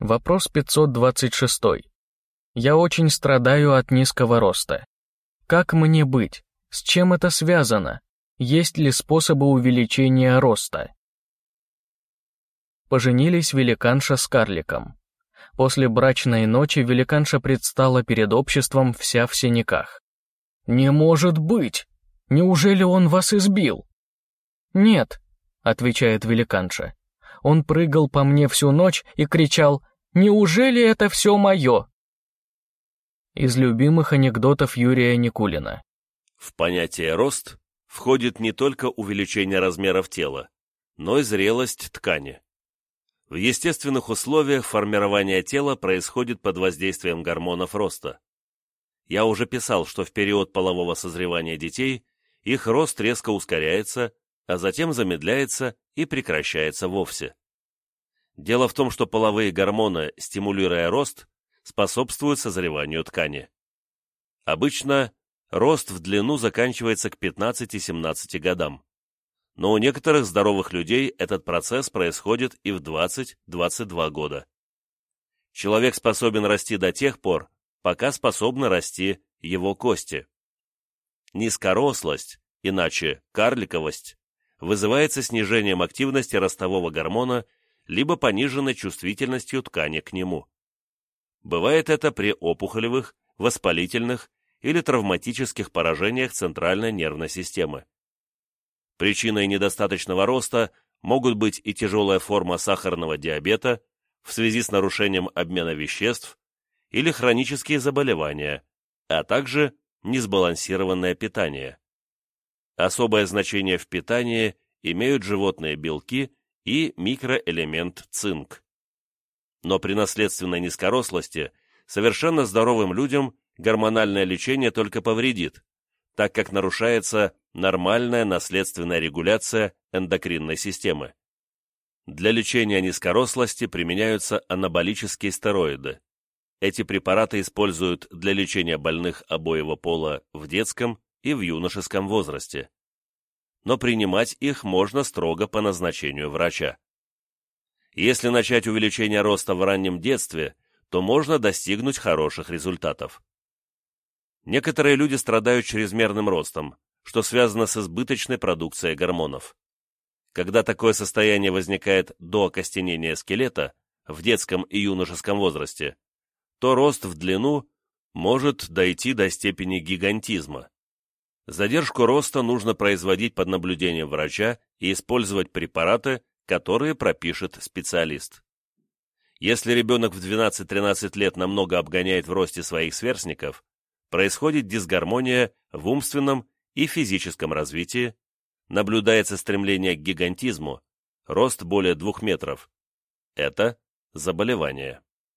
Вопрос 526. Я очень страдаю от низкого роста. Как мне быть? С чем это связано? Есть ли способы увеличения роста? Поженились великанша с карликом. После брачной ночи великанша предстала перед обществом вся в синяках. «Не может быть! Неужели он вас избил?» «Нет», — отвечает великанша. «Он прыгал по мне всю ночь и кричал Неужели это все мое?» Из любимых анекдотов Юрия Никулина. В понятие «рост» входит не только увеличение размеров тела, но и зрелость ткани. В естественных условиях формирование тела происходит под воздействием гормонов роста. Я уже писал, что в период полового созревания детей их рост резко ускоряется, а затем замедляется и прекращается вовсе. Дело в том, что половые гормоны, стимулируя рост, способствуют созреванию ткани. Обычно рост в длину заканчивается к 15-17 годам. Но у некоторых здоровых людей этот процесс происходит и в 20-22 года. Человек способен расти до тех пор, пока способны расти его кости. Низкорослость, иначе карликовость, вызывается снижением активности ростового гормона либо пониженной чувствительностью ткани к нему. Бывает это при опухолевых, воспалительных или травматических поражениях центральной нервной системы. Причиной недостаточного роста могут быть и тяжелая форма сахарного диабета в связи с нарушением обмена веществ или хронические заболевания, а также несбалансированное питание. Особое значение в питании имеют животные белки и микроэлемент цинк. Но при наследственной низкорослости совершенно здоровым людям гормональное лечение только повредит, так как нарушается нормальная наследственная регуляция эндокринной системы. Для лечения низкорослости применяются анаболические стероиды. Эти препараты используют для лечения больных обоего пола в детском и в юношеском возрасте но принимать их можно строго по назначению врача. Если начать увеличение роста в раннем детстве, то можно достигнуть хороших результатов. Некоторые люди страдают чрезмерным ростом, что связано с избыточной продукцией гормонов. Когда такое состояние возникает до окостенения скелета в детском и юношеском возрасте, то рост в длину может дойти до степени гигантизма. Задержку роста нужно производить под наблюдением врача и использовать препараты, которые пропишет специалист. Если ребенок в 12-13 лет намного обгоняет в росте своих сверстников, происходит дисгармония в умственном и физическом развитии, наблюдается стремление к гигантизму, рост более 2 метров. Это заболевание.